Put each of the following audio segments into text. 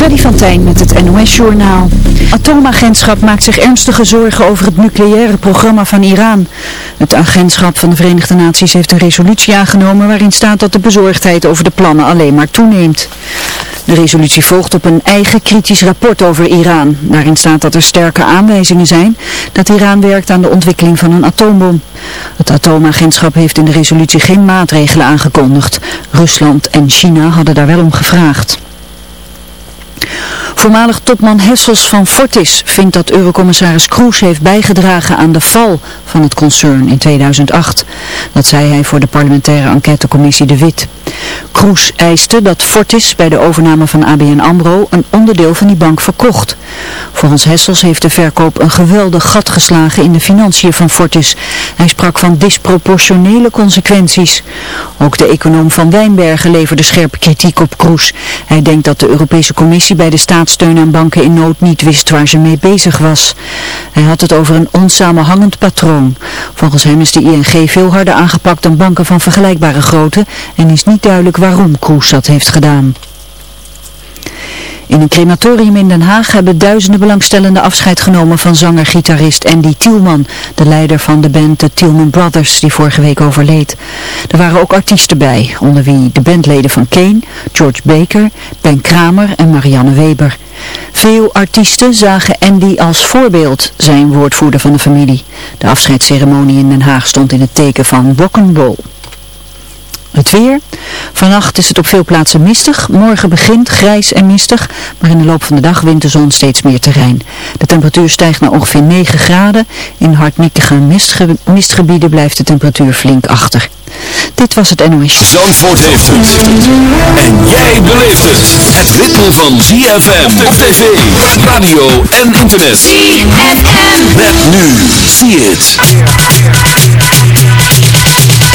Freddy van Tijn met het NOS-journaal. Atoomagentschap maakt zich ernstige zorgen over het nucleaire programma van Iran. Het agentschap van de Verenigde Naties heeft een resolutie aangenomen waarin staat dat de bezorgdheid over de plannen alleen maar toeneemt. De resolutie volgt op een eigen kritisch rapport over Iran. Daarin staat dat er sterke aanwijzingen zijn dat Iran werkt aan de ontwikkeling van een atoombom. Het atoomagentschap heeft in de resolutie geen maatregelen aangekondigd. Rusland en China hadden daar wel om gevraagd. Voormalig topman Hessels van Fortis vindt dat eurocommissaris Kroes heeft bijgedragen aan de val van het concern in 2008. Dat zei hij voor de parlementaire enquêtecommissie De Wit. Kroes eiste dat Fortis bij de overname van ABN AMRO een onderdeel van die bank verkocht. Volgens Hessels heeft de verkoop een geweldig gat geslagen in de financiën van Fortis. Hij sprak van disproportionele consequenties. Ook de econoom van Wijnbergen leverde scherpe kritiek op Kroes. Hij denkt dat de Europese Commissie bij de staatssteun aan banken in nood niet wist waar ze mee bezig was. Hij had het over een onsamenhangend patroon. Volgens hem is de ING veel harder aangepakt dan banken van vergelijkbare grootte en is niet duidelijk waarom Kroes dat heeft gedaan. In een crematorium in Den Haag hebben duizenden belangstellenden afscheid genomen van zanger-gitarist Andy Tielman, de leider van de band de Tielman Brothers, die vorige week overleed. Er waren ook artiesten bij, onder wie de bandleden van Kane, George Baker, Ben Kramer en Marianne Weber. Veel artiesten zagen Andy als voorbeeld, zijn woordvoerder van de familie. De afscheidsceremonie in Den Haag stond in het teken van rock'n'roll. Het weer. Vannacht is het op veel plaatsen mistig. Morgen begint grijs en mistig, maar in de loop van de dag wint de zon steeds meer terrein. De temperatuur stijgt naar ongeveer 9 graden. In hardnekkige mistgebieden blijft de temperatuur flink achter. Dit was het NOS. Zandvoort heeft het. En jij beleeft het. Het ritme van ZFM op tv, radio en internet. ZFM. Met nu. See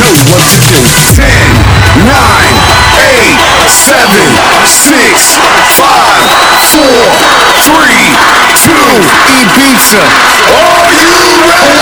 know what to do. 10, 9, 8, 7, 6, 5, 4, 3, 2, eat pizza. Are you ready?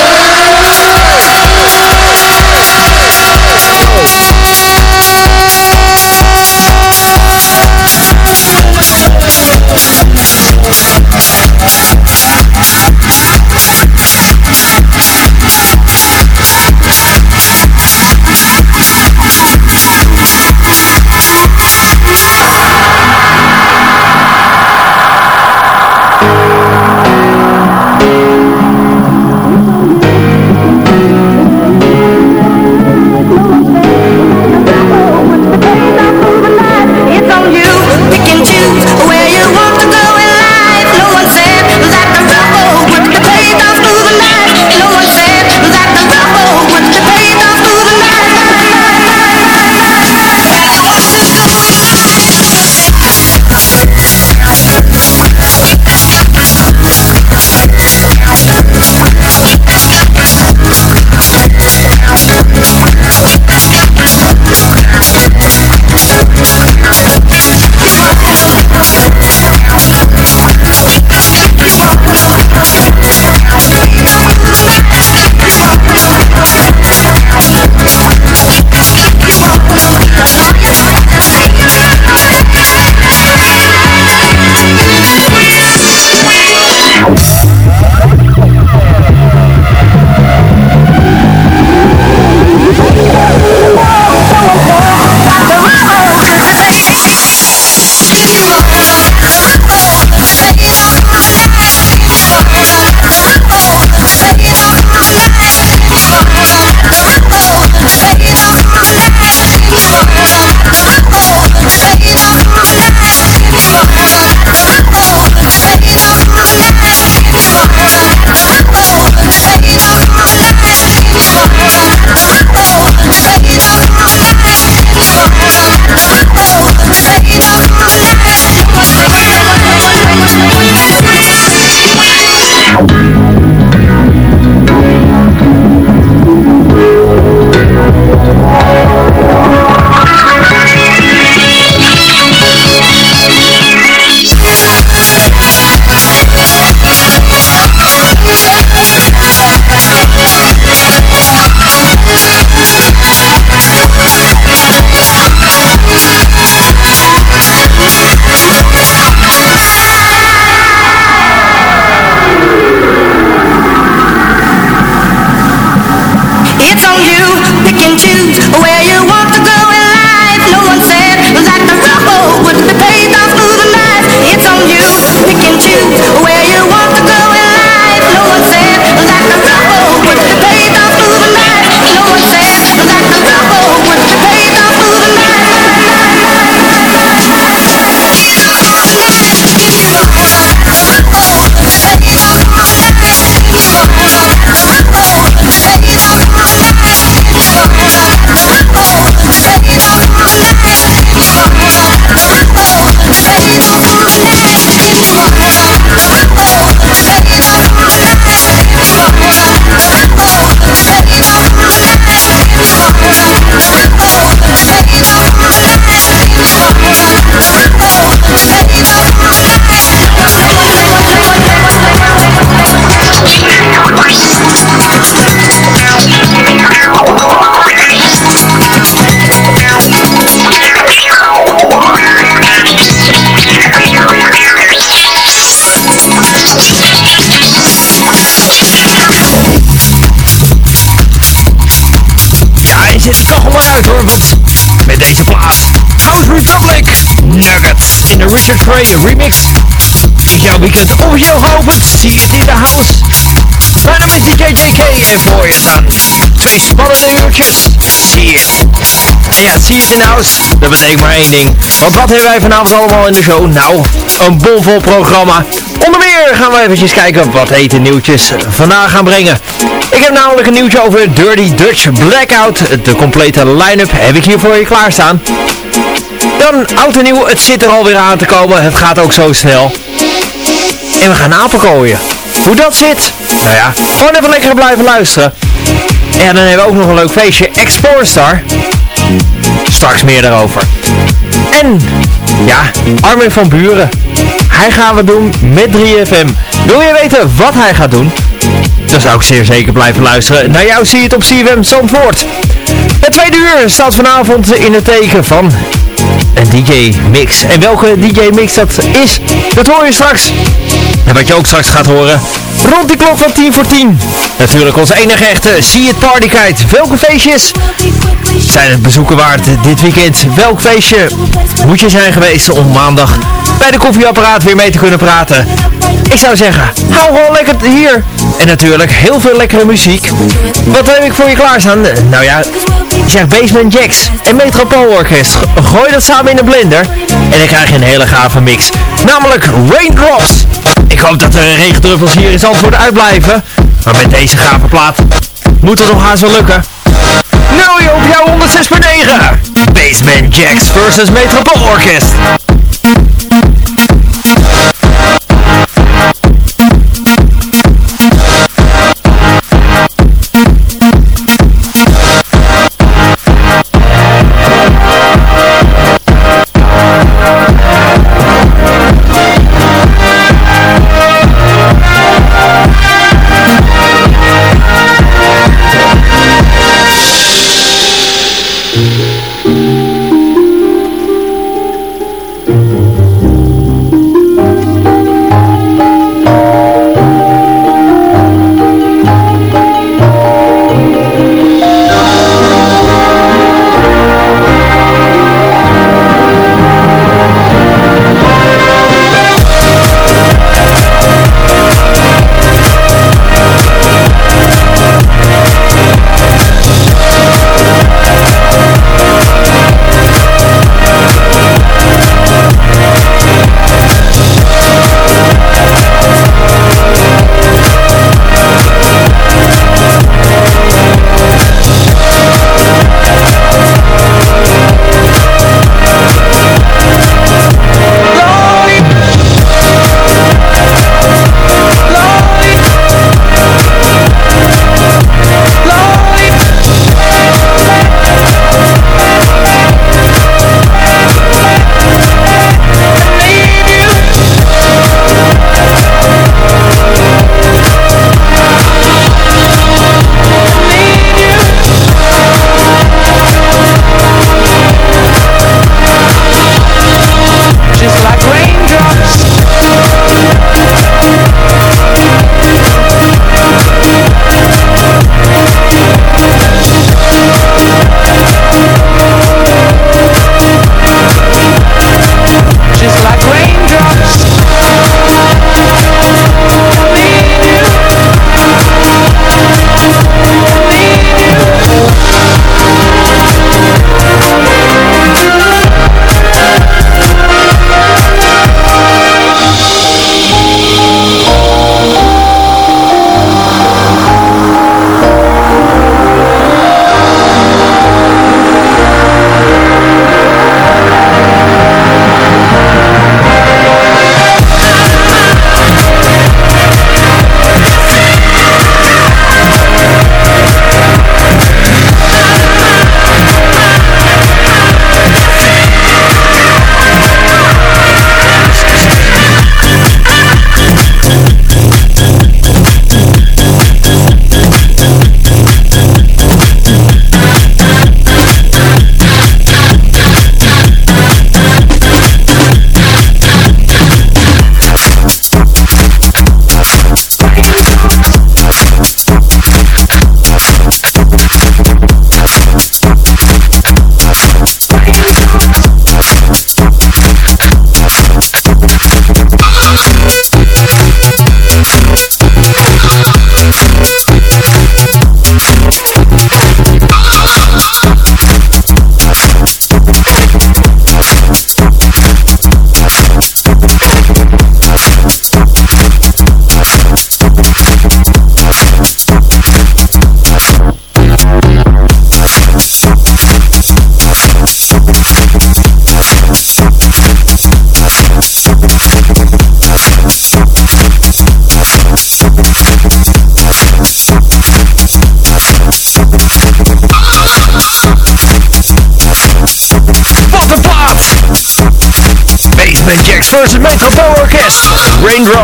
you. Pick and choose Richard Gray remix. Jouw weekend officieel geopend? Zie je het in de house? Mijn naam is DJ JK en voor je staan twee spannende uurtjes hier. En ja, zie je het in de house? Dat betekent maar één ding. Want wat hebben wij vanavond allemaal in de show? Nou, een bomvol programma. Onder meer gaan we eventjes kijken wat hete nieuwtjes vandaag gaan brengen. Ik heb namelijk een nieuwtje over Dirty Dutch Blackout. De complete line-up heb ik hier voor je klaarstaan. Dan oud en nieuw, het zit er alweer aan te komen. Het gaat ook zo snel. En we gaan apenkooien. Hoe dat zit? Nou ja, gewoon even lekker blijven luisteren. En dan hebben we ook nog een leuk feestje. Star. Straks meer daarover. En, ja, Armin van Buren. Hij gaat wat doen met 3FM. Wil je weten wat hij gaat doen? Dan zou ik zeer zeker blijven luisteren. Naar jou zie je het op CFM Zandvoort. Het tweede uur staat vanavond in het teken van een DJ-mix. En welke DJ-mix dat is, dat hoor je straks. En wat je ook straks gaat horen, rond die klok van 10 voor 10. Natuurlijk onze enige echte See It Party Kite. Welke feestjes zijn het bezoeken waard dit weekend? Welk feestje moet je zijn geweest om maandag bij de koffieapparaat weer mee te kunnen praten? Ik zou zeggen, hou gewoon lekker hier. En natuurlijk heel veel lekkere muziek. Wat heb ik voor je klaarstaan? Nou ja, zeg Basement Jacks en Metropool Orkest. Gooi dat samen in een blender en dan krijg je een hele gave mix. Namelijk Raindrops. Ik hoop dat de regendruppels hier in Zandvoort uitblijven. Maar met deze gave plaat moet het nog haast wel lukken. Nou je op jouw 106.9. Basement Jacks versus Metropool Orkest.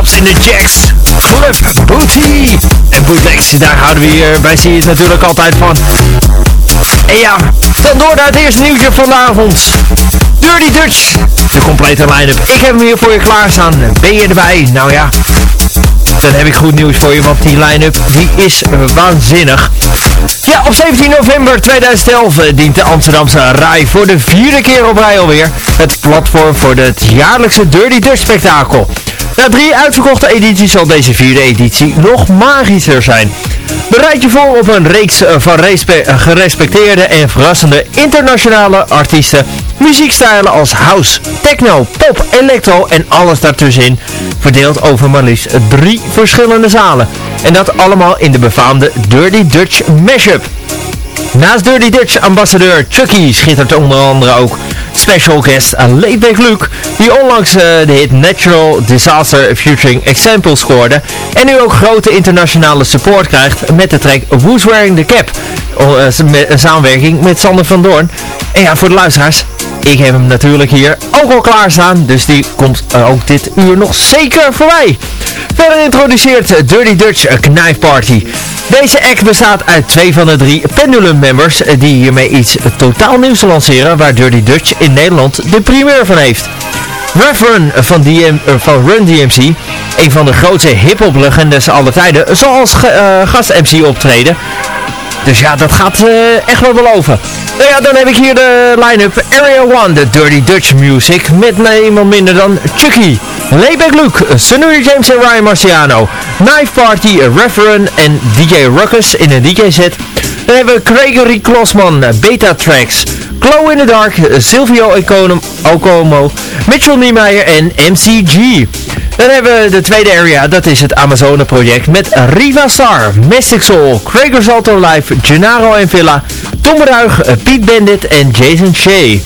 In the Jacks. Club Booty. En bootlegs, daar houden we hier bij zie je natuurlijk altijd van. En ja, dan door naar het eerste nieuwtje van de avond. Dirty Dutch. De complete line-up. Ik heb hem hier voor je klaarstaan. Ben je erbij? Nou ja, dan heb ik goed nieuws voor je, want die line-up die is waanzinnig. Ja, op 17 november 2011 eh, dient de Amsterdamse RAI voor de vierde keer op rij alweer het platform voor het jaarlijkse Dirty Dutch spektakel. Na drie uitverkochte edities zal deze vierde editie nog magischer zijn. Bereid je voor op een reeks eh, van eh, gerespecteerde en verrassende internationale artiesten, muziekstijlen als house, techno, pop, electro en alles daartussenin, verdeeld over maar liefst drie verschillende zalen. En dat allemaal in de befaamde Dirty Dutch Mashup. Naast Dirty Dutch ambassadeur Chucky schittert onder andere ook special guest Leefback Luke, die onlangs uh, de hit Natural Disaster featuring Example scoorde en nu ook grote internationale support krijgt met de track Who's Wearing the Cap, uh, een samenwerking met Sander van Doorn. En ja, voor de luisteraars, ik heb hem natuurlijk hier ook al klaarstaan, dus die komt uh, ook dit uur nog zeker voorbij. Verder introduceert Dirty Dutch Knife Party. Deze act bestaat uit twee van de drie Pendulum members die hiermee iets totaal nieuws lanceren waar Dirty Dutch in Nederland de primeur van heeft. Reverend van, DM, uh, van Run DMC, een van de grootste hip-hop legendes aller tijden, zal als uh, gast-MC optreden. Dus ja, dat gaat uh, echt wel beloven. Nou ja, dan heb ik hier de line-up Area 1, de Dirty Dutch Music, met niemand minder dan Chucky, Layback Luke, Sunny James en Ryan Marciano, Knife Party, Referent en DJ Ruckus in een DJ-set. Dan hebben we Gregory Klossman, Beta Tracks, Glow in the Dark, Silvio Okomo, Mitchell Niemeyer en MCG. Dan hebben we de tweede area, dat is het Amazone project met Riva Star, Mystic Soul, Craig Salto Live, Gennaro en Villa, Tom Ruig, Pete Bandit en Jason Shea.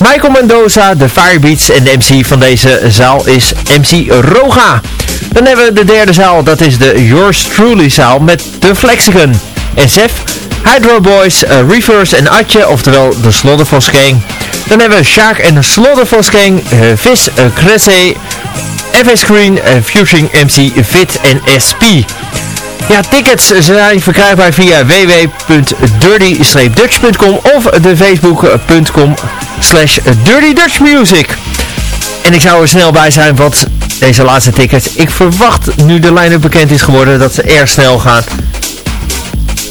Michael Mendoza, de Firebeats en de MC van deze zaal is MC Roga. Dan hebben we de derde zaal, dat is de Yours Truly zaal met de Flexicon. SF, Hydro Boys, uh, Reverse en Atje, oftewel de Slaughterhouse Gang. Dan hebben we Shark en de Gang, uh, Vis, FS Screen, uh, Futuring MC, Fit en SP. Ja, tickets zijn verkrijgbaar via www.dirty-dutch.com of de facebook.com slash dirtydutchmusic. En ik zou er snel bij zijn, want deze laatste tickets, ik verwacht nu de line-up bekend is geworden dat ze erg snel gaan.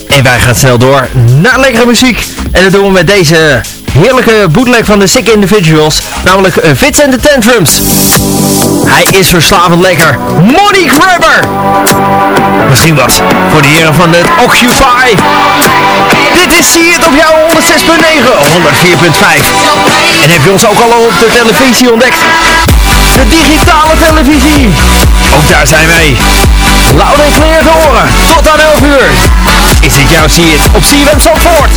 En wij gaan snel door naar lekkere muziek. En dat doen we met deze heerlijke bootleg van de Sick Individuals, namelijk Fits and the Tantrums. Hij is verslavend lekker. Money Grabber! Misschien wat voor de heren van het Occupy. Dit is See It op jouw 106.9, 104.5. En heb je ons ook al op de televisie ontdekt? De digitale televisie. Ook daar zijn wij. Loud en clear te horen. Tot aan 11 uur. Is dit jouw See It op CWM Zandvoort?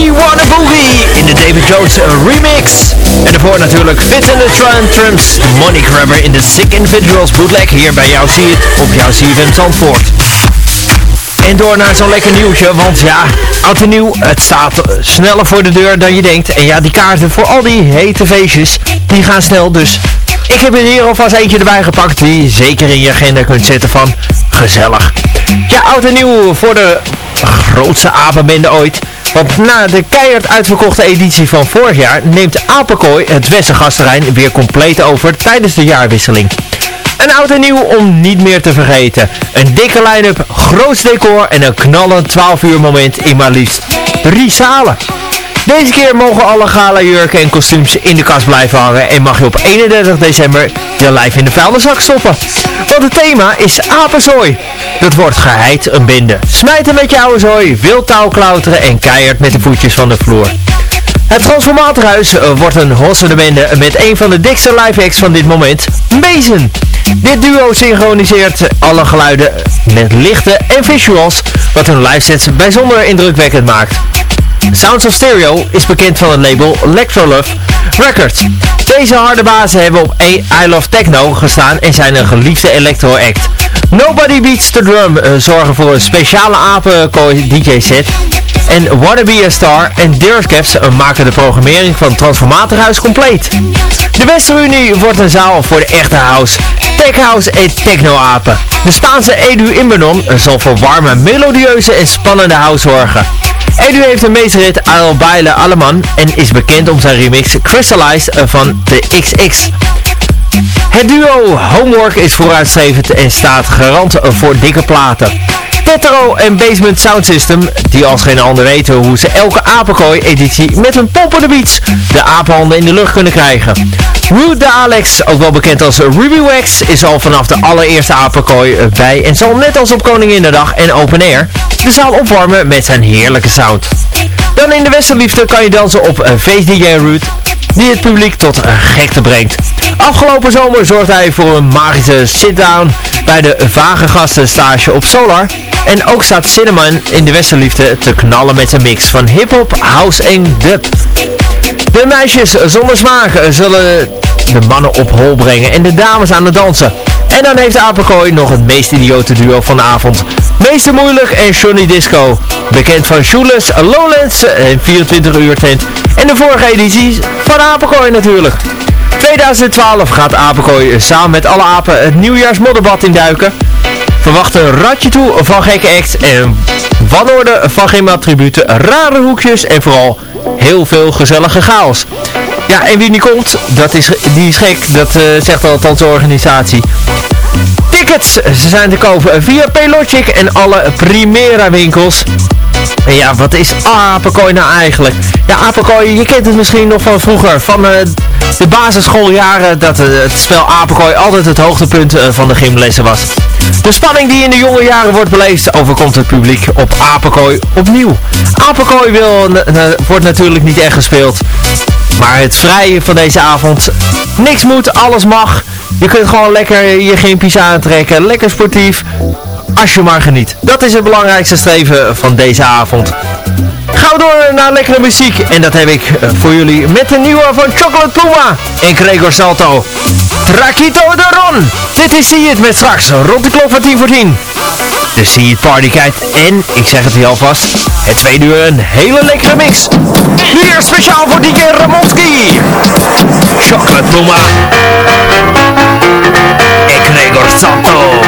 We Wanna Boogie in de David Jones remix. En daarvoor natuurlijk Fit in the Trumps, Money Grabber in de Sick Individuals bootleg hier bij jou zie het op jouw CFM Zandvoort. En door naar zo'n lekker nieuwtje, want ja, oud en nieuw, het staat sneller voor de deur dan je denkt. En ja, die kaarten voor al die hete feestjes, die gaan snel, dus ik heb er hier alvast eentje erbij gepakt die je zeker in je agenda kunt zetten van gezellig. Ja, oud en nieuw voor de grootste apenbende ooit. Want na de keihard uitverkochte editie van vorig jaar neemt Apenkooi het Westergasterrein weer compleet over tijdens de jaarwisseling. Een oud en nieuw om niet meer te vergeten. Een dikke line-up, groot decor en een knallend 12 uur moment in maar liefst drie zalen. Deze keer mogen alle gala jurken en kostuums in de kast blijven hangen en mag je op 31 december je lijf in de vuilniszak stoppen. Want het thema is apenzooi. Dat wordt geheid een binde. Smijten met je oude zooi, wild touw klauteren en keihard met de voetjes van de vloer. Het Transformatorhuis eh, wordt een hossende bende met een van de dikste live acts van dit moment, Bezen. Dit duo synchroniseert alle geluiden met lichten en visuals, wat hun live sets bijzonder indrukwekkend maakt. Sounds of Stereo is bekend van het label Electrolove Records. Deze harde bazen hebben op I Love Techno gestaan en zijn een geliefde electro-act. Nobody Beats the Drum uh, zorgen voor een speciale apenkooi DJ-set. En Wanna Be A Star en Dirtcaps uh, maken de programmering van Transformatorhuis compleet. De Westerunie wordt een zaal voor de echte house, tech house en techno-apen. De Spaanse Edu Imbernon uh, zal voor warme, melodieuze en spannende house zorgen. Edu heeft een meesterrit Al Baile Alleman en is bekend om zijn remix Crystallize van de XX. Het duo Homework is vooruitstrevend en staat garant voor dikke platen. Tetro en Basement Sound System, die als geen ander weten hoe ze elke apenkooi-editie met een pop on the beats de apenhanden in de lucht kunnen krijgen. Rude de Alex, ook wel bekend als Ruby Wax, is al vanaf de allereerste apenkooi bij en zal net als op Koninginnedag en Open Air de zaal opwarmen met zijn heerlijke sound. Dan in de Westerliefde kan je dansen op Face DJ Root, die het publiek tot gekte brengt. Afgelopen zomer zorgde hij voor een magische sit-down bij de vage gastenstage op Solar. En ook staat Cinnamon in de Westerliefde te knallen met zijn mix van hip-hop, house en dub. De meisjes zonder smaak zullen de mannen op hol brengen en de dames aan het dansen. En dan heeft Apenkooi nog het meest idiote duo van de avond. Meester Moeilijk en Johnny Disco. Bekend van Shoeless, Lowlands en 24 uur tent. En de vorige editie van Apenkooi natuurlijk. 2012 gaat Apenkooi samen met alle apen het nieuwjaarsmodderbad induiken. Verwacht een ratje toe van gekke acts en wanorde van geen attributen, rare hoekjes en vooral heel veel gezellige chaos. Ja, en wie niet komt, dat is, die is gek, dat uh, zegt althans de organisatie. Tickets, ze zijn te kopen via Paylogic en alle Primera winkels. En ja, wat is Apenkooi nou eigenlijk? Ja, Apenkooi, je kent het misschien nog van vroeger, van uh, de basisschooljaren, dat uh, het spel Apenkooi altijd het hoogtepunt uh, van de gymlessen was. De spanning die in de jonge jaren wordt beleefd, overkomt het publiek op Apenkooi opnieuw. Apenkooi wil, wordt natuurlijk niet echt gespeeld. Maar het vrije van deze avond, niks moet, alles mag. Je kunt gewoon lekker je gimpjes aantrekken, lekker sportief, als je maar geniet. Dat is het belangrijkste streven van deze avond. Gaan we door naar lekkere muziek. En dat heb ik voor jullie met de nieuwe van Chocolate Puma en Gregor Salto. Traquito de Ron. Dit is See It met straks rond de klok van 10 voor 10. De See It Party kijkt en, ik zeg het hier alvast, het tweede uur een hele lekkere mix. Hier speciaal voor DJ Ramonski. Chocolate Puma. En Gregor Salto.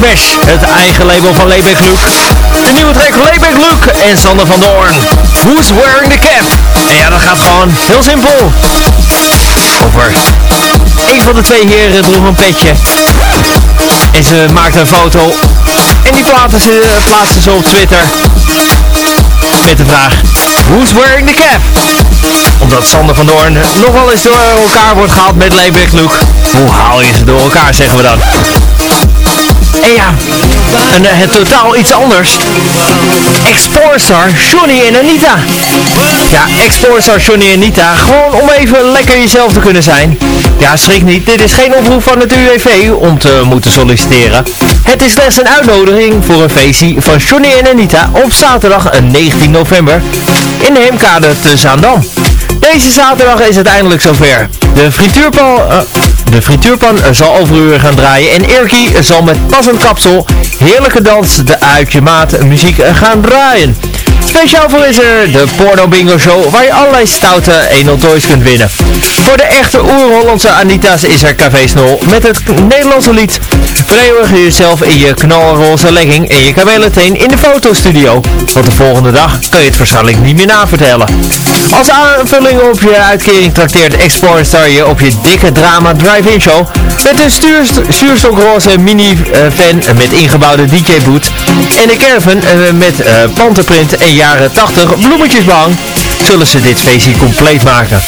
Mixmash, het eigen label van Lebeck Luke. De nieuwe track van Lebeck Luke en Sander van Doorn. Who's wearing the cap? En ja, dat gaat gewoon heel simpel. Over een van de twee heren droeg een petje. En ze maakte een foto. En die plaatsen ze, plaatsen op Twitter. met de vraag, who's wearing the cap? Omdat Sander van Doorn nogal eens door elkaar wordt gehaald met Layback Luke. Hoe haal je ze door elkaar, zeggen we dan? En ja, en, uh, het totaal iets anders. Exportstar Johnny en Anita. Ja, Exportstar Johnny en Anita. Gewoon om even lekker jezelf te kunnen zijn. Ja, schrik niet. Dit is geen oproep van het UWV om te moeten solliciteren. Het is slechts een uitnodiging voor een feestje van Johnny en Anita op zaterdag 19 november in de Hemkade te Zaandam. Deze zaterdag is het eindelijk zover. De frituurpan, uh, de frituurpan zal overuren gaan draaien en Irky zal met passend kapsel heerlijke dans de uit je maat muziek gaan draaien. Speciaal voor is er de Porno Bingo Show, waar je allerlei stoute 1 toys kunt winnen. Voor de echte oer-Hollandse Anita's is er Café Snol met het Nederlandse lied Verenigig jezelf in je knalroze legging en je kameleteen in de fotostudio. Want de volgende dag kan je het waarschijnlijk niet meer navertellen. Als aanvulling op je uitkering trakteert Explorer Star je op je dikke drama drive-in show met een stuurstokroze mini-fan met ingebouwde DJ-boot en een caravan met uh, panterprint en jaren 80 bloemetjesbang zullen ze dit feestje compleet maken.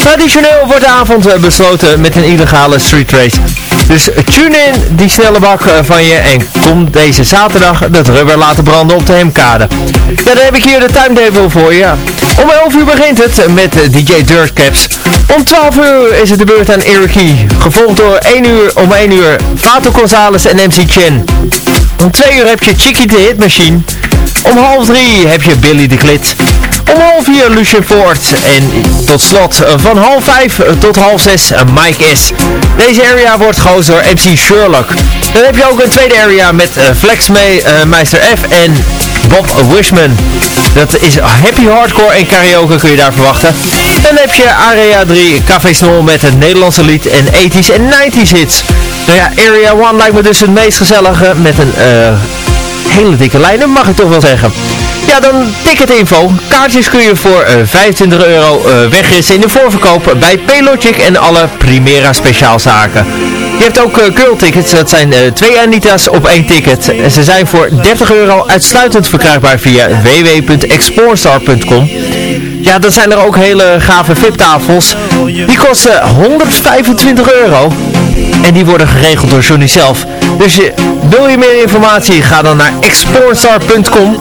Traditioneel wordt de avond besloten met een illegale street race. Dus tune in die snelle bak van je en kom deze zaterdag het rubber laten branden op de Hemkade. Ja, dan heb ik hier de timetable voor je. Om 11 uur begint het met DJ Dirtcaps. Om 12 uur is het de beurt aan Eric gevolgd door 1 uur om 1 uur Fato Gonzalez en MC Chen. Om 2 uur heb je Chicky de Hitmachine. Om half 3 heb je Billy de Klit. Om half 4 Lucien Ford. En tot slot van half 5 tot half 6 Mike S. Deze area wordt gehost door MC Sherlock. Dan heb je ook een tweede area met uh, Flex May, uh, Meister F en Bob Wishman. Dat is happy hardcore en karaoke kun je daar verwachten. Dan heb je Area 3 Café Snol met het Nederlandse lied en 80s en 90s hits. Nou ja, Area 1 lijkt me dus het meest gezellige met een hele dikke lijnen, mag ik toch wel zeggen. Ja, dan ticketinfo. Kaartjes kun je voor uh, 25 euro uh, in de voorverkoop bij Paylogic en alle Primera speciaalzaken. Je hebt ook uh, curl tickets, dat zijn twee Anita's op één ticket. Ze zijn voor 30 euro uitsluitend verkrijgbaar via www.explorestar.com. Ja, dat zijn er ook hele gave VIP-tafels. Die kosten 125 euro. En die worden geregeld door Johnny zelf. Dus je, wil je meer informatie, ga dan naar exportstar.com.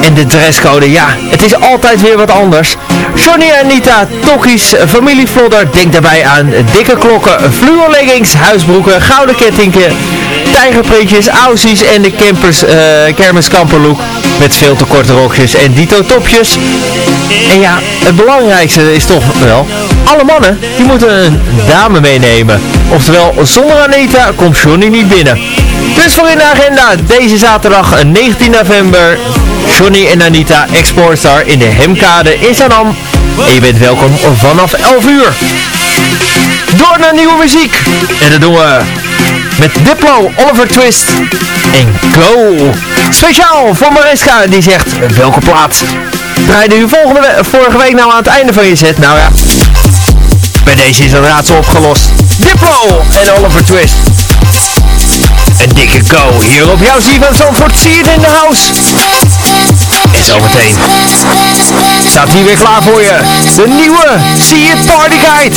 En de dresscode, ja, het is altijd weer wat anders. Johnny en Anita, tokkies, familievlodder, denk daarbij aan dikke klokken, fluorleggings, huisbroeken, gouden kettingken, tijgerprintjes, aussies en de campers, uh, kermiskamperlook. Met veel te korte rokjes en dito topjes. En ja, het belangrijkste is toch wel, alle mannen, die moeten een dame meenemen. Oftewel, zonder Anita komt Johnny niet binnen. Dus voor in de agenda, deze zaterdag 19 november, Johnny en Anita Exportstar in de Hemkade in Zanam. En je bent welkom vanaf 11 uur. Door naar nieuwe muziek. En dat doen we met Diplo, Oliver Twist en Go. Speciaal voor Mariska, die zegt, welke plaat draaide u volgende vorige week nou aan het einde van je set? Nou ja, bij deze is het raadsel opgelost. Diplo en Oliver Twist. Een dikke go hier op jouw zie van Zandvoort. Zie het in de house. En zometeen staat hier weer klaar voor je. De nieuwe See It Party Guide.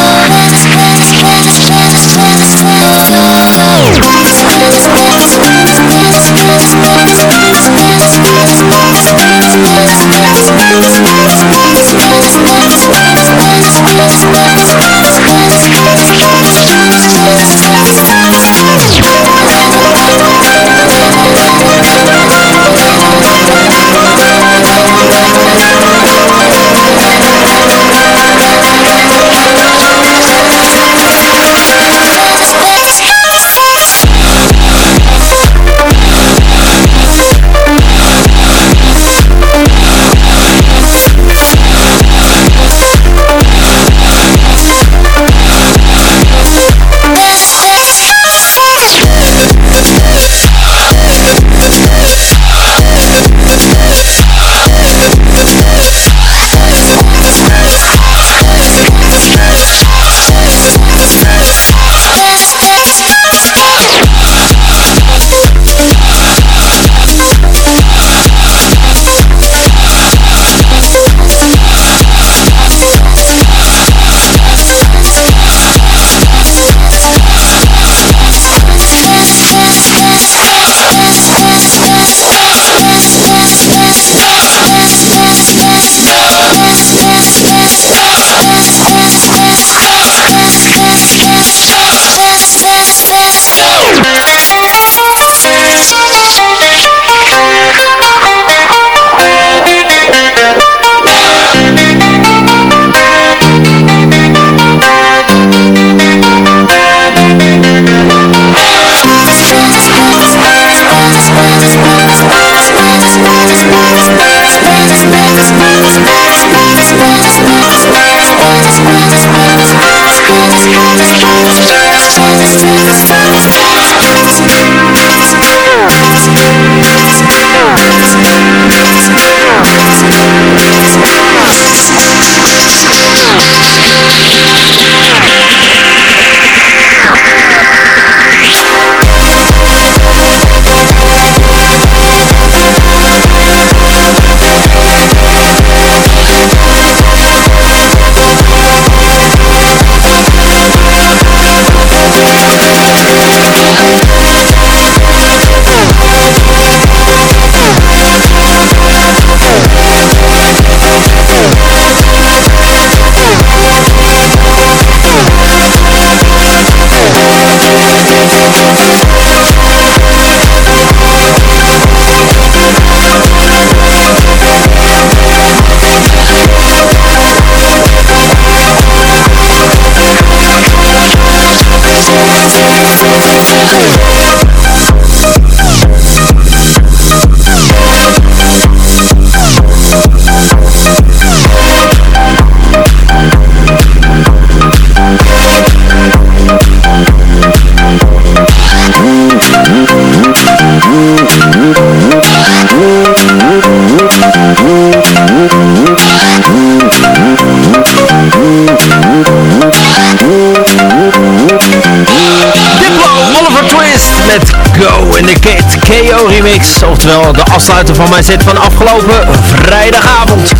Oftewel de afsluiter van mijn set van afgelopen vrijdagavond.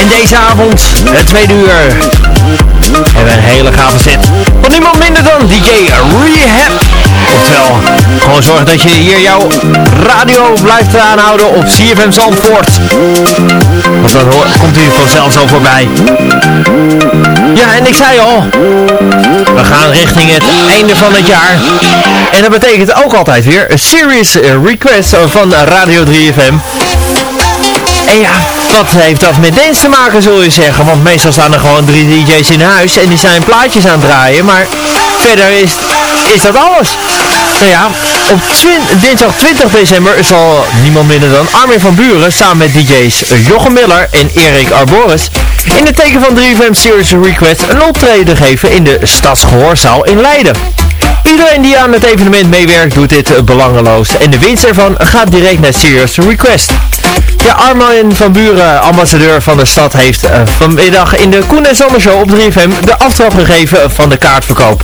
En deze avond, het tweede uur, hebben we een hele gave set. Van niemand minder dan DJ Rehab. Oftewel, gewoon zorgen dat je hier jouw radio blijft aanhouden op CFM Zandvoort. Want dan komt u vanzelf zo voorbij. Ja, en ik zei al, we gaan richting het einde van het jaar. En dat betekent ook altijd weer een serious request van Radio 3FM. En ja, wat heeft dat met dance te maken zul je zeggen? Want meestal staan er gewoon drie DJ's in huis en die zijn plaatjes aan het draaien. Maar verder is, is dat alles. Nou ja, op dinsdag 20 december zal niemand minder dan Armin van Buren samen met DJ's Jochem Miller en Erik Arboris in het teken van 3FM Series Request een optreden geven in de Stadsgehoorzaal in Leiden. Iedereen die aan het evenement meewerkt doet dit belangeloos en de winst ervan gaat direct naar Serious Request. Ja, Armin van Buren, ambassadeur van de stad, heeft uh, vanmiddag in de Koen en Sander Show op 3FM de aftrap gegeven van de kaartverkoop.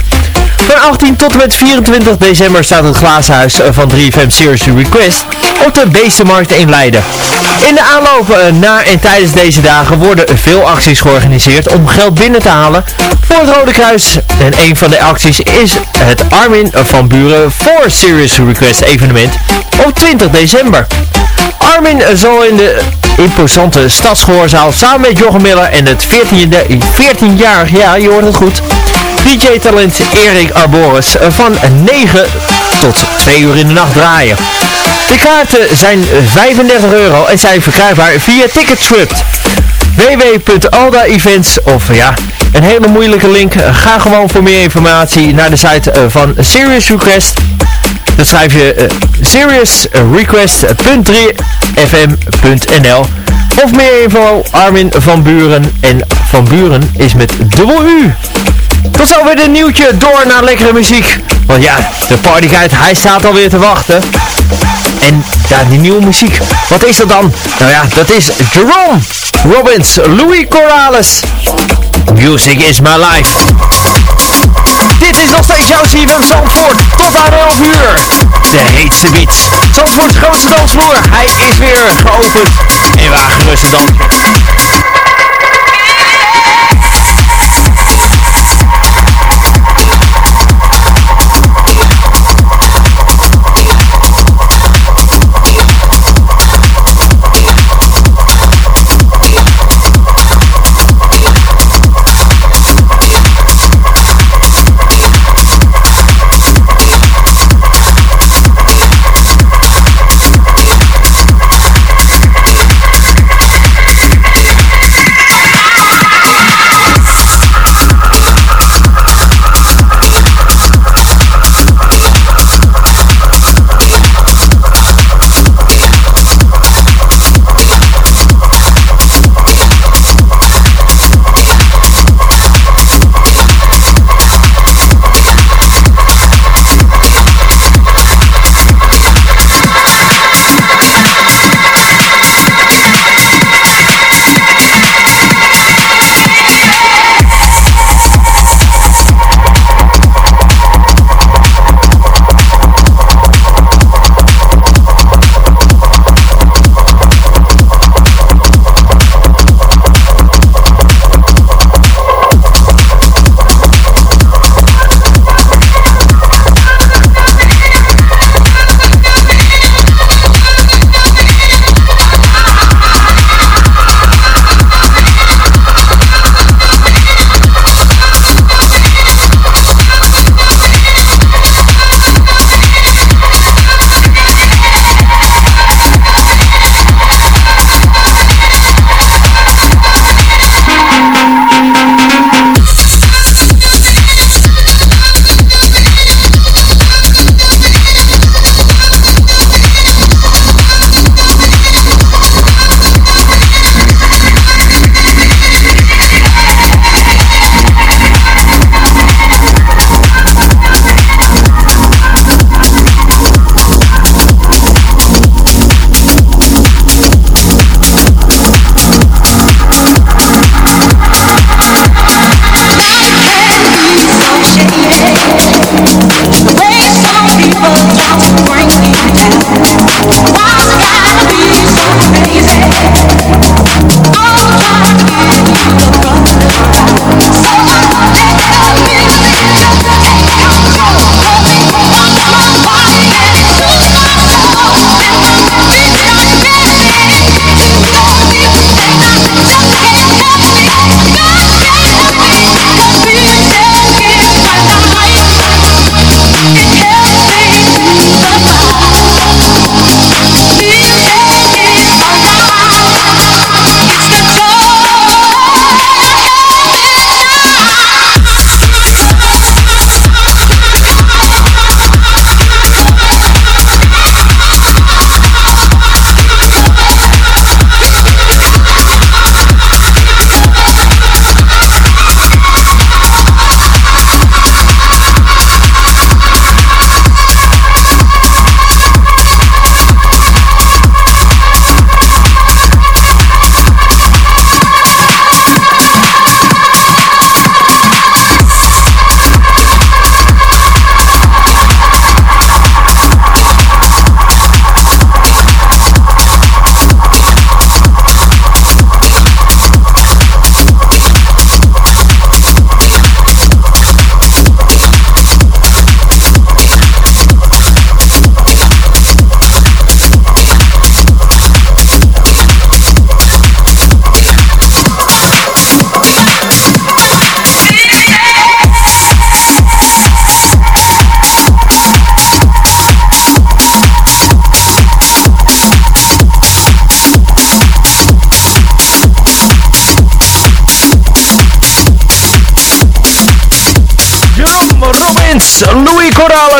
Van 18 tot en met 24 december staat het glazenhuis van 3FM Series Request op de Beestenmarkt in Leiden. In de aanloop uh, na en tijdens deze dagen worden veel acties georganiseerd om geld binnen te halen voor het Rode Kruis. En een van de acties is het Armin van Buren voor Serious Request evenement op 20 december. Armin zal in de imposante stadsgehoorzaal samen met Jochem Miller en het 14-jarig, ja je hoort het goed, DJ-talent Erik Arboris van 9 tot 2 uur in de nacht draaien. De kaarten zijn 35 euro en zijn verkrijgbaar via Ticketscript www.alda-events of ja, een hele moeilijke link. Ga gewoon voor meer informatie naar de site eh, van Serious Request. Dan schrijf je uh, seriousrequest.3fm.nl Of meer info Armin van Buren. En Van Buren is met dubbel U. Tot zover de nieuwtje door naar lekkere muziek. Want ja, de partyguide, hij staat alweer te wachten. En ja, die nieuwe muziek, wat is dat dan? Nou ja, dat is Jerome Robbins, Louis Corrales. Music is my life. Dit is nog steeds jouw CFM Zandvoort. Tot aan 11 uur. De heetste beats. Zandvoorts grootste dansvloer. Hij is weer geopend. En waar gerust dan.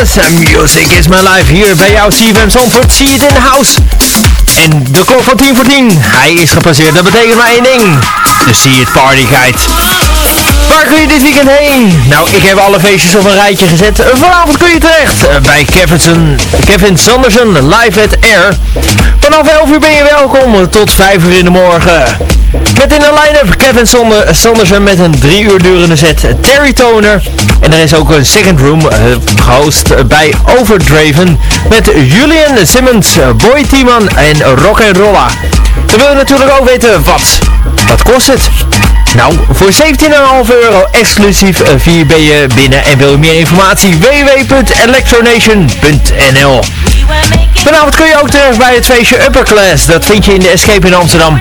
Music is my life hier bij jou, CFM Zandvoort. See it in the house. En de klok van 10 voor 10. Hij is gepasseerd. Dat betekent maar één ding. De See It Party Guide. Waar kun je dit weekend heen? Nou, ik heb alle feestjes op een rijtje gezet. Vanavond kun je terecht eh, bij Kevinson, Kevin Sanderson live at Air. Vanaf 11 uur ben je welkom tot 5 uur in de morgen. Met in de line-up Kevin Sanderson met een 3 uur durende set. Terry Toner. En er is ook een second room uh, gehost bij Overdraven. Met Julian Simmons, Boy Timan en Rock Rolla. Dan wil je natuurlijk ook weten wat. Wat kost het? Nou, voor 17,5 euro exclusief 4 ben je binnen en wil je meer informatie www.electronation.nl Vanavond kun je ook terecht bij het feestje Upper Class. Dat vind je in de Escape in Amsterdam.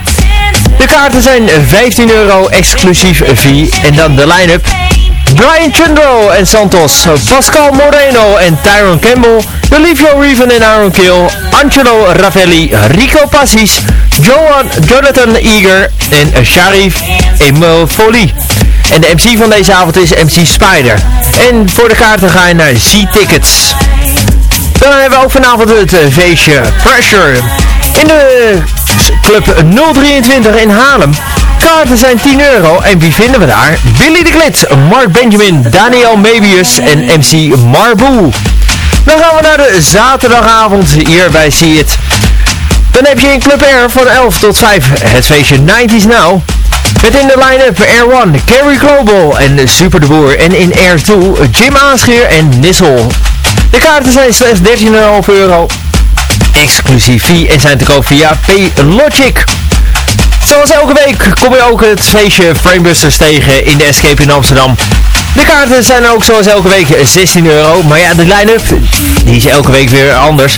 De kaarten zijn 15 euro exclusief fee en dan de line-up. Brian Chundro en Santos, Pascal Moreno en Tyron Campbell, Olivia Reven en Aaron Kill, Angelo Ravelli, Rico Passis, Johan, Jonathan Eager en Sharif Emil Folie. En de MC van deze avond is MC Spider. En voor de kaarten ga je naar Z-Tickets. Dan hebben we ook vanavond het eh, feestje Pressure in de Club 023 in Haarlem. Kaarten zijn 10 euro en wie vinden we daar? Billy de Glit, Mark Benjamin, Daniel Mebius en MC Marboe. Dan gaan we naar de zaterdagavond hier bij See It. Dan heb je in Club Air van 11 tot 5 het feestje 90s Now. Met in de line-up Air 1, Carrie Global en Super de Boer. En in Air 2 Jim Aanscheer en Nissel. De kaarten zijn slechts 13,5 euro. Exclusief en zijn te koop via P-Logic. Zoals elke week kom je ook het feestje Framebusters tegen in de Escape in Amsterdam. De kaarten zijn ook zoals elke week 16 euro. Maar ja, de line-up is elke week weer anders.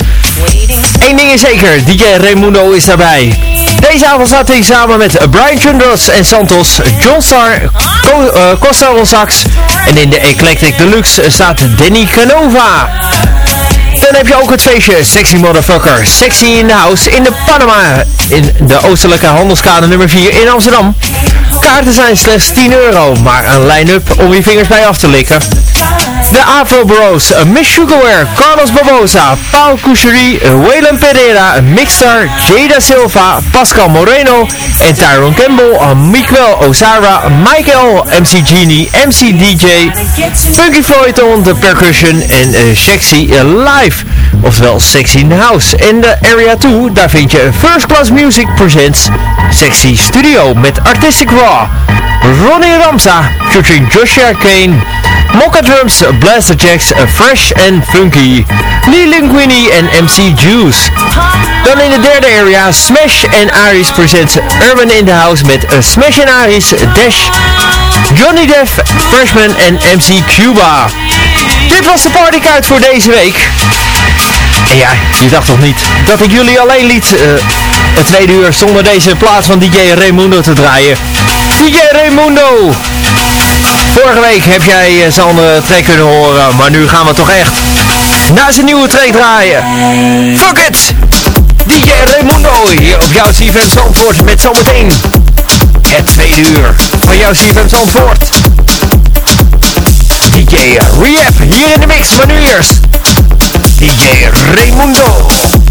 Eén ding is zeker, DJ Raimundo is daarbij. Deze avond staat hij samen met Brian Chundros en Santos, John Star, Co uh. En in de Eclectic Deluxe staat Danny Canova. Dan heb je ook het feestje Sexy Motherfucker, Sexy in the House in de Panama in de oostelijke handelskade nummer 4 in Amsterdam. Kaarten zijn slechts 10 euro, maar een line-up om je vingers bij af te likken. De Afro Bros, Miss Sugarware, Carlos Barbosa, Paul Couchery, Waylon Pereira, Mixstar, Jada Silva, Pascal Moreno en Tyrone Campbell, Miguel Ozara, Michael, MC Genie, MC DJ, Funky Floyd on de percussion en uh, Sexy Live, oftewel Sexy in the House. En de Area 2, daar vind je First Class Music Presents Sexy Studio met Artistic Raw, Ronnie Ramsa featuring Joshua Kane, Mokka Drums, Blaster Jacks, Fresh and Funky, Lee Linguini en MC Juice. Dan in de derde area, Smash en Aris presents Urban in the House met Smash en Aris, Dash, Johnny Deff, Freshman en MC Cuba. Dit was de partykaart voor deze week. En ja, je dacht toch niet dat ik jullie alleen liet uh, het tweede uur zonder deze plaats van DJ Raimundo te draaien. DJ Raimundo! Vorige week heb jij zijn track kunnen horen, maar nu gaan we toch echt naar zijn nieuwe track draaien. Fuck it! DJ Raimundo hier op jouw CFM Zandvoort met zometeen het tweede uur van jouw CFM Zandvoort. DJ Rehab hier in de mix, eerst DJ Raimundo.